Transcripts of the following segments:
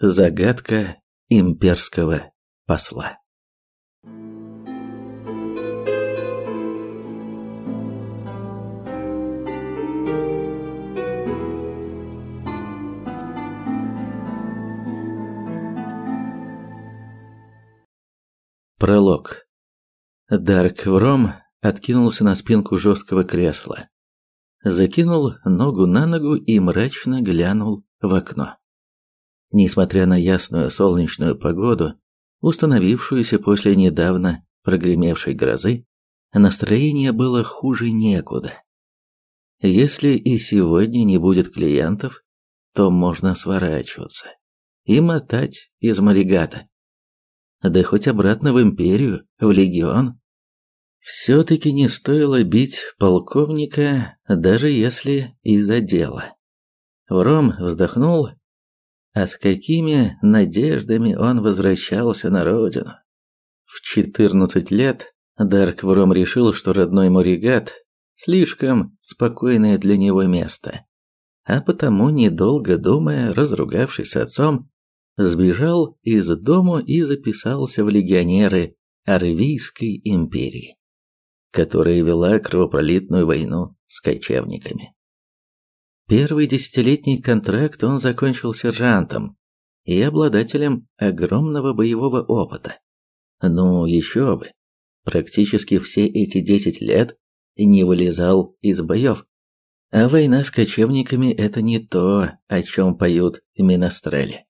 Загадка имперского посла. Пролог. Дарк Вром откинулся на спинку жесткого кресла, закинул ногу на ногу и мрачно глянул в окно. Несмотря на ясную солнечную погоду, установившуюся после недавно прогремевшей грозы, настроение было хуже некуда. Если и сегодня не будет клиентов, то можно сворачиваться и мотать из Маригата. Да хоть обратно в империю, в легион. Все-таки не стоило бить полковника, даже если из-за дела. Вром вздохнул а с какими надеждами он возвращался на родину. В 14 лет Дарк Вром решил, что родной Моригат слишком спокойное для него место, а потому, недолго думая, разругавшись с отцом, сбежал из дому и записался в легионеры Арвийской империи, которая вела кровопролитную войну с кочевниками. Первый десятилетний контракт он закончил сержантом и обладателем огромного боевого опыта. Ну, еще бы. Практически все эти десять лет не вылезал из боев. А война с кочевниками – это не то, о чем поют минострели.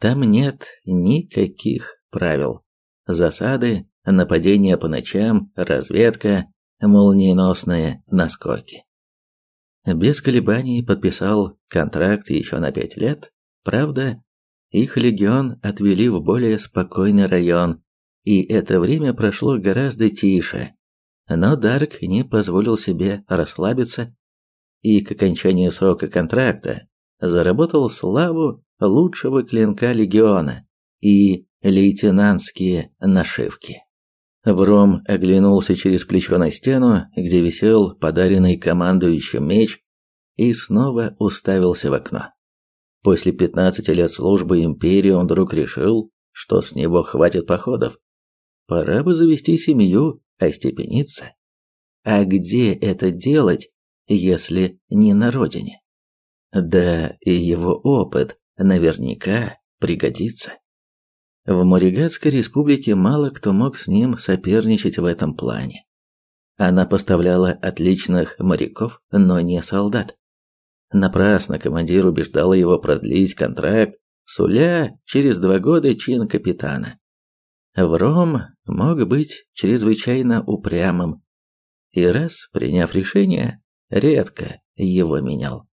Там нет никаких правил. Засады, нападения по ночам, разведка, молниеносные наскоки без колебаний подписал контракт еще на пять лет. Правда, их легион отвели в более спокойный район, и это время прошло гораздо тише. Но Дарк не позволил себе расслабиться и к окончанию срока контракта заработал славу лучшего клинка легиона и лейтенантские нашивки. Вром оглянулся через плечо на стену, где висел подаренный командующим меч, и снова уставился в окно. После 15 лет службы империи он вдруг решил, что с него хватит походов. Пора бы завести семью, остепениться. А где это делать, если не на родине? Да и его опыт наверняка пригодится. В Моригатской республике мало кто мог с ним соперничать в этом плане. Она поставляла отличных моряков, но не солдат. Напрасно командир убеждал его продлить контракт, суля через два года чин капитана. Вром мог быть чрезвычайно упрямым, и раз приняв решение, редко его менял.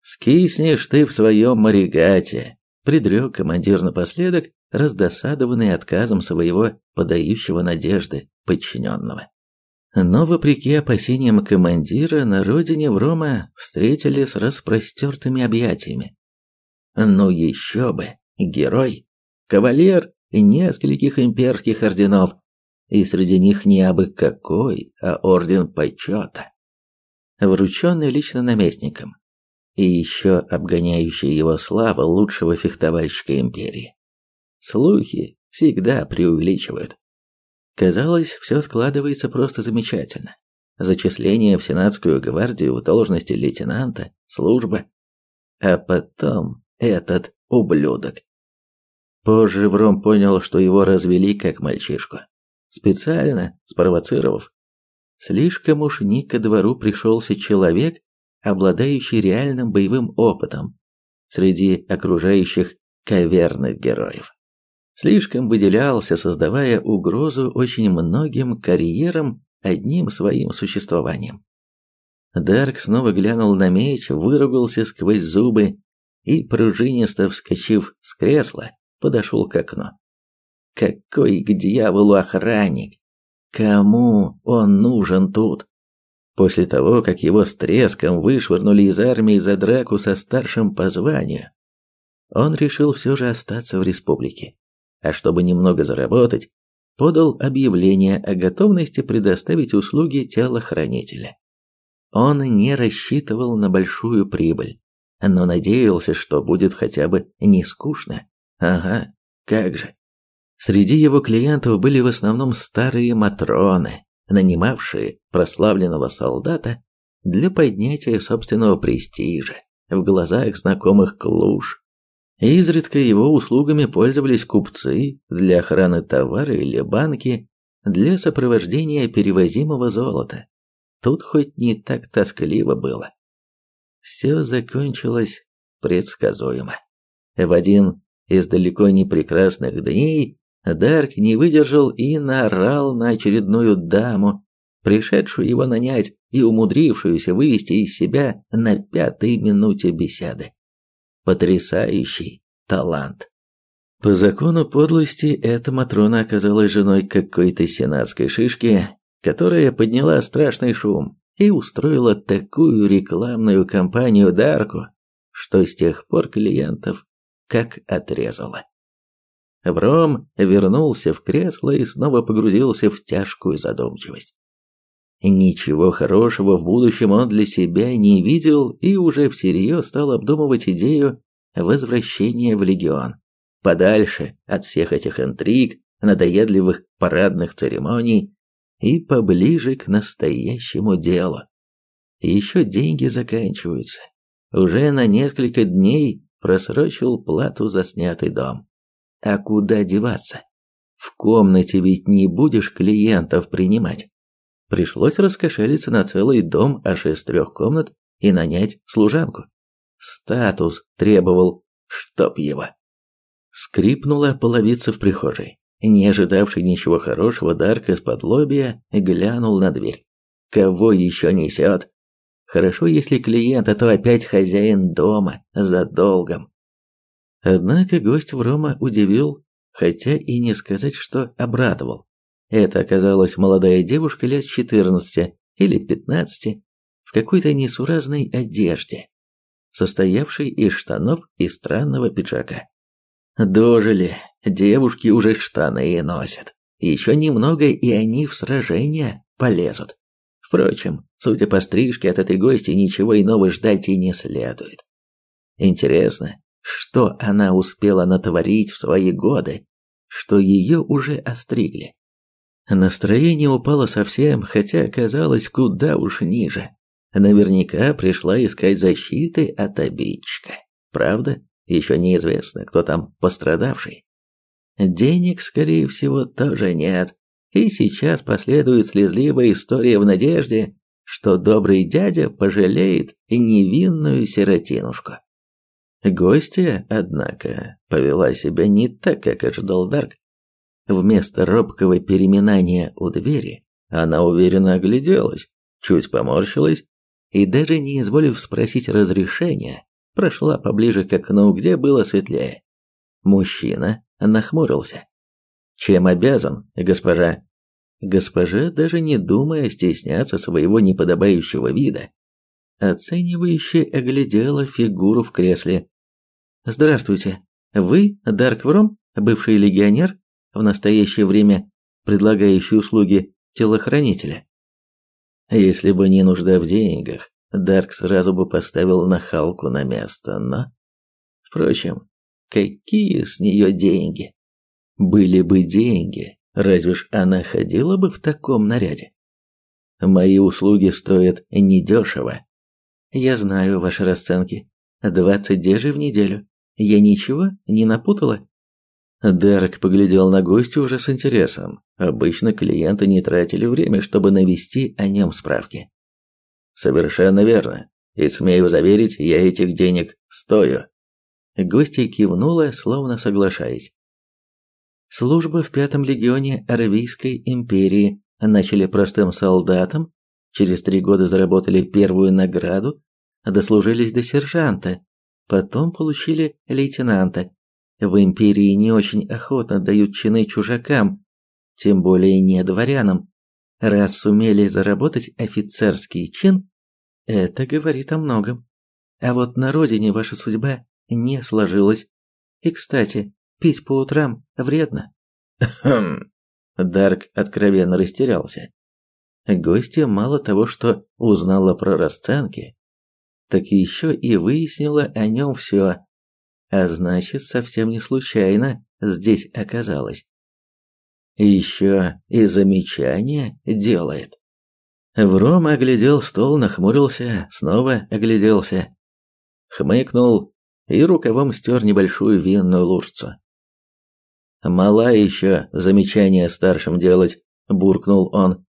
«Скиснешь ты в своем моригате», — предрек командир напоследок, раздосадованный отказом своего подающего надежды подчиненного. Но, вопреки опасениям командира, на родине Врома встретили с распростертыми объятиями. Ну еще бы, герой, кавалер нескольких имперских орденов, и среди них не абы какой, а орден почета, врученный лично наместником, и еще обгоняющая его слава лучшего фехтовальщика империи. Слухи всегда преувеличивают. Казалось, все складывается просто замечательно. Зачисление в сенатскую гвардию в должности лейтенанта, служба. А потом этот ублюдок. Позже Вром понял, что его развели как мальчишку. Специально спровоцировав. Слишком уж не ко двору пришелся человек, обладающий реальным боевым опытом среди окружающих каверных героев слишком выделялся, создавая угрозу очень многим карьерам одним своим существованием. Дарк снова глянул на меч, выругался сквозь зубы и, пружинисто вскочив с кресла, подошел к окну. Какой к дьяволу охранник? Кому он нужен тут? После того, как его с треском вышвырнули из армии за драку со старшим по званию, он решил все же остаться в республике а чтобы немного заработать, подал объявление о готовности предоставить услуги телохранителя. Он не рассчитывал на большую прибыль, но надеялся, что будет хотя бы не скучно. Ага, как же. Среди его клиентов были в основном старые матроны, нанимавшие прославленного солдата для поднятия собственного престижа в глазах знакомых клуж. Изредка его услугами пользовались купцы для охраны товара или банки для сопровождения перевозимого золота. Тут хоть не так тоскливо было. Все закончилось предсказуемо. В один из далеко не прекрасных дней Дарк не выдержал и наорал на очередную даму, пришедшую его нанять и умудрившуюся вывести из себя на пятой минуте беседы. Потрясающий талант. По закону подлости эта Матрона оказалась женой какой-то сенатской шишки, которая подняла страшный шум и устроила такую рекламную кампанию Дарку, что с тех пор клиентов как отрезала. Вром вернулся в кресло и снова погрузился в тяжкую задумчивость. Ничего хорошего в будущем он для себя не видел и уже всерьез стал обдумывать идею возвращения в легион. Подальше от всех этих интриг, надоедливых парадных церемоний и поближе к настоящему делу. Еще деньги заканчиваются. Уже на несколько дней просрочил плату за снятый дом. А куда деваться? В комнате ведь не будешь клиентов принимать. Пришлось раскошелиться на целый дом аж из трех комнат и нанять служанку. Статус требовал, чтоб его. Скрипнула половица в прихожей. Не ожидавший ничего хорошего, Дарк из-под лобья глянул на дверь. Кого еще несет? Хорошо, если клиент, а то опять хозяин дома, за долгом. Однако гость в Рома удивил, хотя и не сказать, что обрадовал. Это оказалась молодая девушка лет 14 или 15 в какой-то несуразной одежде, состоявшей из штанов и странного пиджака. Дожили, девушки уже штаны носят. Еще немного, и они в сражение полезут. Впрочем, судя по стрижке, от этой гости ничего иного ждать и не следует. Интересно, что она успела натворить в свои годы, что ее уже остригли. Настроение упало совсем, хотя казалось куда уж ниже. Наверняка пришла искать защиты от обидчика. Правда? Еще неизвестно, кто там пострадавший. Денег, скорее всего, тоже нет. И сейчас последует слезливая история в надежде, что добрый дядя пожалеет невинную сиротинушку. Гостья, однако, повела себя не так, как ожидал Дарк. Вместо робкого переминания у двери, она уверенно огляделась, чуть поморщилась и даже не изволив спросить разрешения, прошла поближе к окну, где было светлее. Мужчина нахмурился. «Чем обязан, госпожа?» Госпожа, даже не думая стесняться своего неподобающего вида, оценивающе оглядела фигуру в кресле. «Здравствуйте. Вы Дарк Вром, бывший легионер, в настоящее время предлагающий услуги телохранителя?» Если бы не нужда в деньгах, Дарк сразу бы поставил нахалку на место, но... Впрочем, какие с нее деньги? Были бы деньги, разве ж она ходила бы в таком наряде? Мои услуги стоят недешево. Я знаю ваши расценки. Двадцать дежей в неделю. Я ничего не напутала? Дарк поглядел на гостя уже с интересом. Обычно клиенты не тратили время, чтобы навести о нем справки. Совершенно верно. И смею заверить, я этих денег стою. Гостья кивнула, словно соглашаясь. Служба в пятом легионе Аравийской империи начали простым солдатом, через три года заработали первую награду, дослужились до сержанта, потом получили лейтенанта. В империи не очень охотно дают чины чужакам, тем более не дворянам. Раз сумели заработать офицерский чин, это говорит о многом. А вот на родине ваша судьба не сложилась. И, кстати, пить по утрам вредно. Хм. Дарк откровенно растерялся. Гостья мало того, что узнала про расценки, так еще и выяснила о нем все. А значит, совсем не случайно здесь оказалась. Еще и замечание делает. Вром оглядел стол, нахмурился, снова огляделся. Хмыкнул и рукавом стер небольшую винную лужицу. «Мала еще замечание старшим делать», – буркнул он.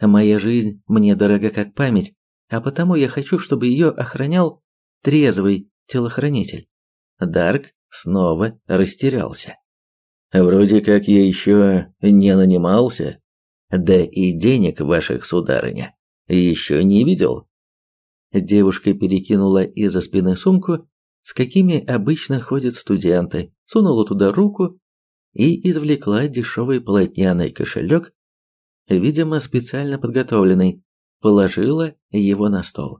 «Моя жизнь мне дорога как память, а потому я хочу, чтобы ее охранял трезвый телохранитель». Дарк снова растерялся. «Вроде как я еще не нанимался, да и денег ваших, сударыня, еще не видел». Девушка перекинула из-за спины сумку, с какими обычно ходят студенты, сунула туда руку и извлекла дешевый полотняный кошелек, видимо, специально подготовленный, положила его на стол.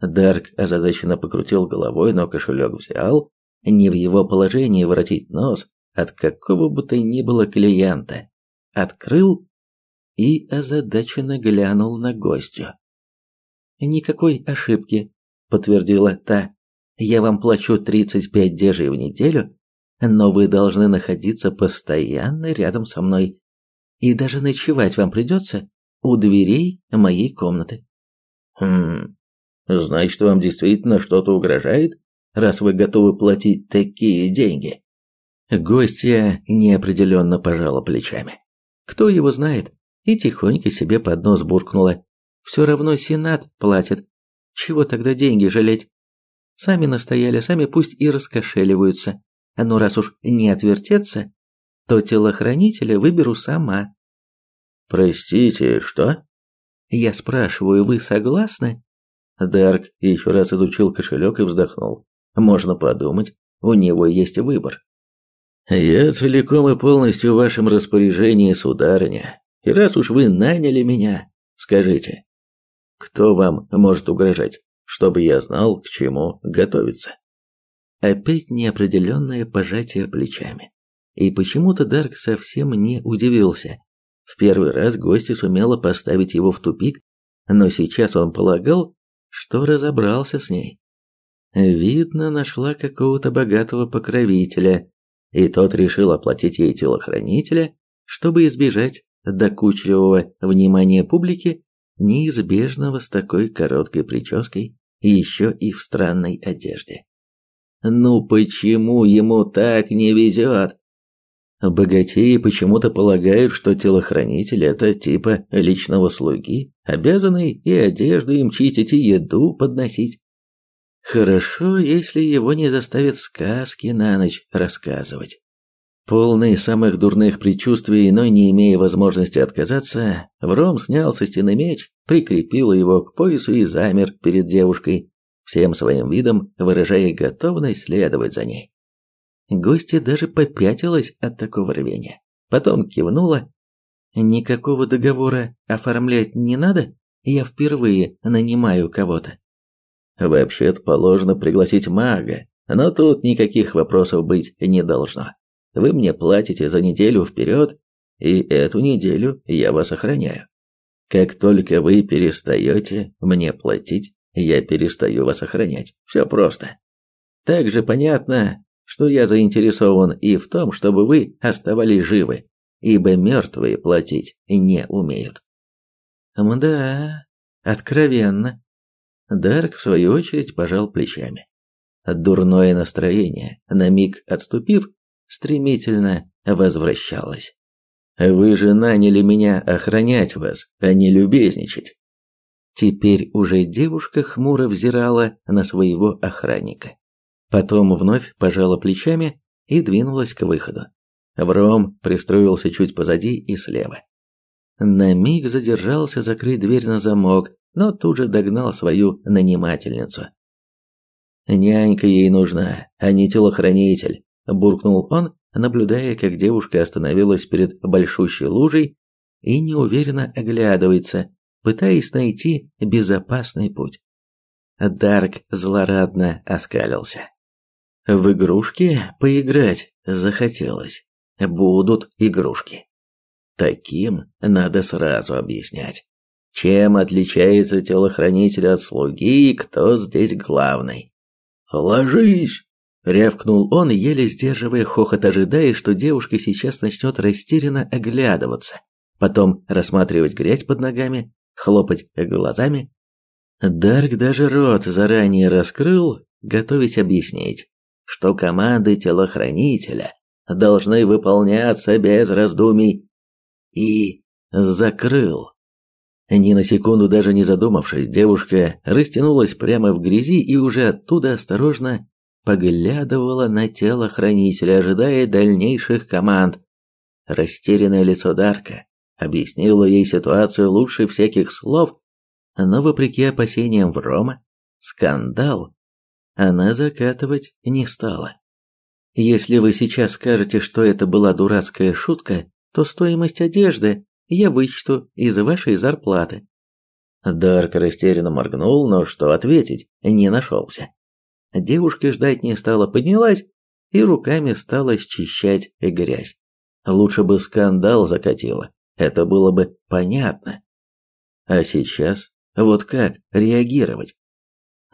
Дарк озадаченно покрутил головой, но кошелек взял, не в его положении воротить нос от какого бы то ни было клиента, открыл и озадаченно глянул на гостю. «Никакой ошибки», — подтвердила та. «Я вам плачу 35 дежей в неделю, но вы должны находиться постоянно рядом со мной. И даже ночевать вам придется у дверей моей комнаты. Хм. Значит, вам действительно что-то угрожает, раз вы готовы платить такие деньги? Гостья неопределенно пожала плечами. Кто его знает? И тихонько себе под нос буркнула. Все равно Сенат платит. Чего тогда деньги жалеть? Сами настояли, сами пусть и раскошеливаются. Но раз уж не отвертеться, то телохранителя выберу сама. Простите, что? Я спрашиваю, вы согласны? Дарк еще раз изучил кошелек и вздохнул. Можно подумать, у него есть выбор. Я целиком и полностью в вашем распоряжении, сударыня. И раз уж вы наняли меня, скажите, кто вам может угрожать, чтобы я знал, к чему готовиться? Опять неопределенное пожатие плечами. И почему-то Дарк совсем не удивился. В первый раз гостья сумела поставить его в тупик, но сейчас он полагал, что разобрался с ней. Видно, нашла какого-то богатого покровителя, и тот решил оплатить ей телохранителя, чтобы избежать докучливого внимания публики, неизбежного с такой короткой прической, еще и в странной одежде. Ну почему ему так не везет? Богатеи почему-то полагают, что телохранитель – это типа личного слуги, обязанный и одежду им чистить, и еду подносить. Хорошо, если его не заставят сказки на ночь рассказывать. Полный самых дурных предчувствий, но не имея возможности отказаться, Вром снял со стены меч, прикрепил его к поясу и замер перед девушкой, всем своим видом выражая готовность следовать за ней. Гостья даже попятилась от такого рвения. Потом кивнула. «Никакого договора оформлять не надо? Я впервые нанимаю кого-то». «Вообще-то положено пригласить мага, но тут никаких вопросов быть не должно. Вы мне платите за неделю вперед, и эту неделю я вас охраняю. Как только вы перестаете мне платить, я перестаю вас охранять. Все просто. Также понятно, что я заинтересован и в том, чтобы вы оставались живы, ибо мертвые платить не умеют. Мда, откровенно. Дарк, в свою очередь, пожал плечами. Дурное настроение, на миг отступив, стремительно возвращалось. Вы же наняли меня охранять вас, а не любезничать. Теперь уже девушка хмуро взирала на своего охранника. Потом вновь пожала плечами и двинулась к выходу. Вром пристроился чуть позади и слева. На миг задержался закрыть дверь на замок, но тут же догнал свою нанимательницу. «Нянька ей нужна, а не телохранитель», – буркнул он, наблюдая, как девушка остановилась перед большущей лужей и неуверенно оглядывается, пытаясь найти безопасный путь. Дарк злорадно оскалился. В игрушки поиграть захотелось. Будут игрушки. Таким надо сразу объяснять. Чем отличается телохранитель от слуги и кто здесь главный? Ложись, рявкнул он, еле сдерживая хохот, ожидая, что девушка сейчас начнет растерянно оглядываться, потом рассматривать грязь под ногами, хлопать глазами. Дарк даже рот заранее раскрыл, готовясь объяснить, что команды телохранителя должны выполняться без раздумий, и закрыл. Ни на секунду даже не задумавшись, девушка растянулась прямо в грязи и уже оттуда осторожно поглядывала на тело хранителя, ожидая дальнейших команд. Растерянное лицо Дарка объяснило ей ситуацию лучше всяких слов, но вопреки опасениям Врома, скандал она закатывать не стала. Если вы сейчас скажете, что это была дурацкая шутка, то стоимость одежды я вычту из вашей зарплаты. Дарк растерянно моргнул, но что ответить, не нашелся. Девушка ждать не стала, поднялась и руками стала счищать грязь. Лучше бы скандал закатила, это было бы понятно. А сейчас вот как реагировать?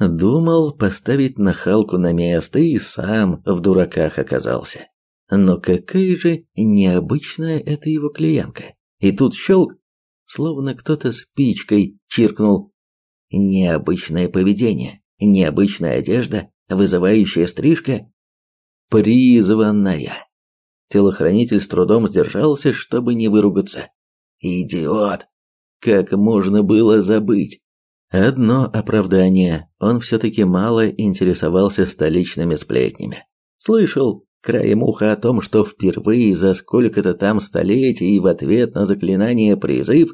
Думал поставить нахалку на место и сам в дураках оказался. Но какая же необычная эта его клиентка. И тут щелк, словно кто-то спичкой чиркнул. Необычное поведение, необычная одежда, вызывающая стрижка. Призванная. Телохранитель с трудом сдержался, чтобы не выругаться. Идиот! Как можно было забыть? Одно оправдание, он все-таки мало интересовался столичными сплетнями. Слышал, краем уха о том, что впервые за сколько-то там столетий в ответ на заклинание призыв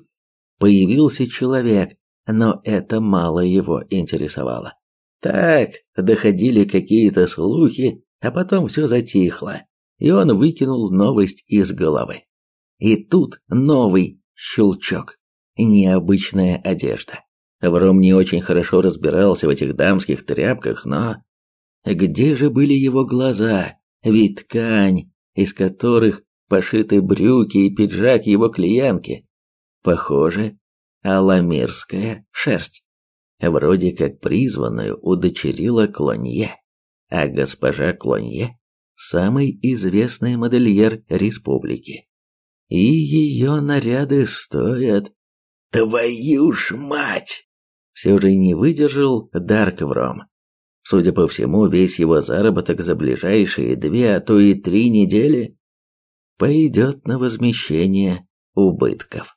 появился человек, но это мало его интересовало. Так, доходили какие-то слухи, а потом все затихло, и он выкинул новость из головы. И тут новый щелчок. Необычная одежда. Вром не очень хорошо разбирался в этих дамских тряпках, но... Где же были его глаза? Ведь ткань, из которых пошиты брюки и пиджак его клиентки, похоже, аламирская шерсть. Вроде как призванную удочерила Клонье, а госпожа Клонье – самый известный модельер республики. И ее наряды стоят... Твою ж мать! Все же не выдержал Дарк Вром. Судя по всему, весь его заработок за ближайшие две, а то и три недели пойдет на возмещение убытков.